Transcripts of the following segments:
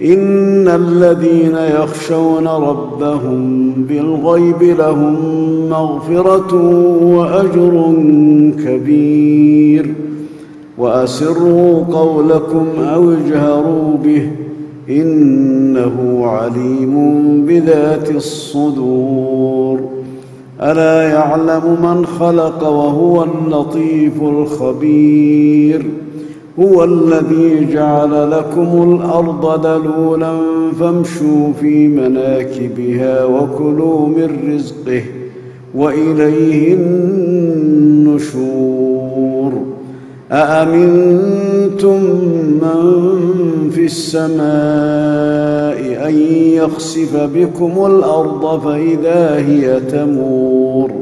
إن الذين يخشون ربهم بالغيب لهم مغفرة وأجر كبير. وأسروا قولكم أو اجهروا به إنه عليم بذات الصدور. ألا يعلم من خلق وهو اللطيف الخبير. هو الذي جعل لكم الأرض ذلولا فامشوا في مناكبها وكلوا من رزقه وإليه النشور. أأمنتم من في السماء أن يخسف بكم الأرض فإذا هي تمور؟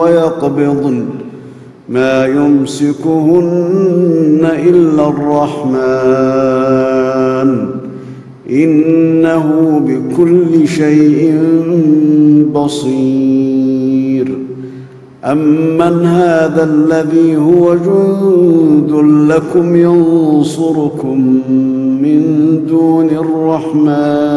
ويقبضن ما يمسكهن إلا الرحمن. إنه بكل شيء بصير. أمن هذا الذي هو جند لكم ينصركم من دون الرحمن.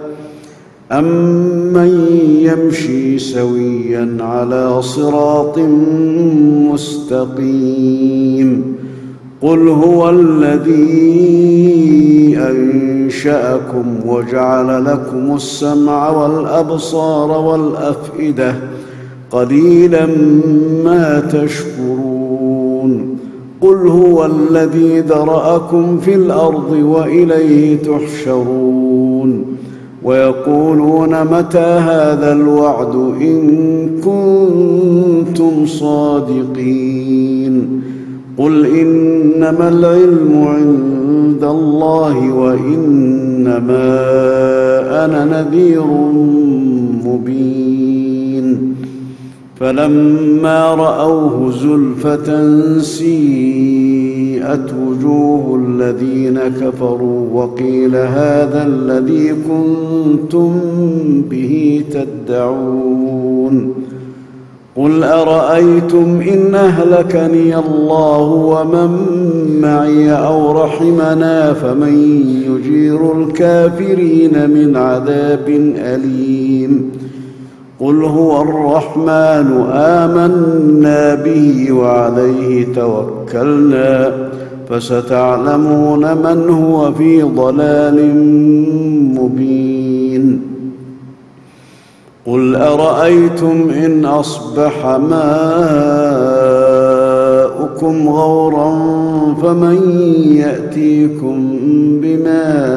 امن يمشي سويا على صراط مستقيم قل هو الذي أنشأكم وجعل لكم السمع والأبصار والأفئدة قليلا ما تشكرون قل هو الذي ذرأكم في الأرض وإليه تحشرون ويقولون متى هذا الوعد إن كنتم صادقين قل إنما العلم عند الله وإنما أنا نذير مبين فلما رأوه زلفة سيئت وجوه الذين كفروا وقيل هذا الذي كنتم به تدعون قل أرأيتم إن أهلكني الله ومن معي أو رحمنا فمن يجير الكافرين من عذاب أليم قل هو الرحمن امنا به وعليه توكلنا فستعلمون من هو في ضلال مبين قل ارايتم ان اصبح ماؤكم غورا فمن ياتيكم بماء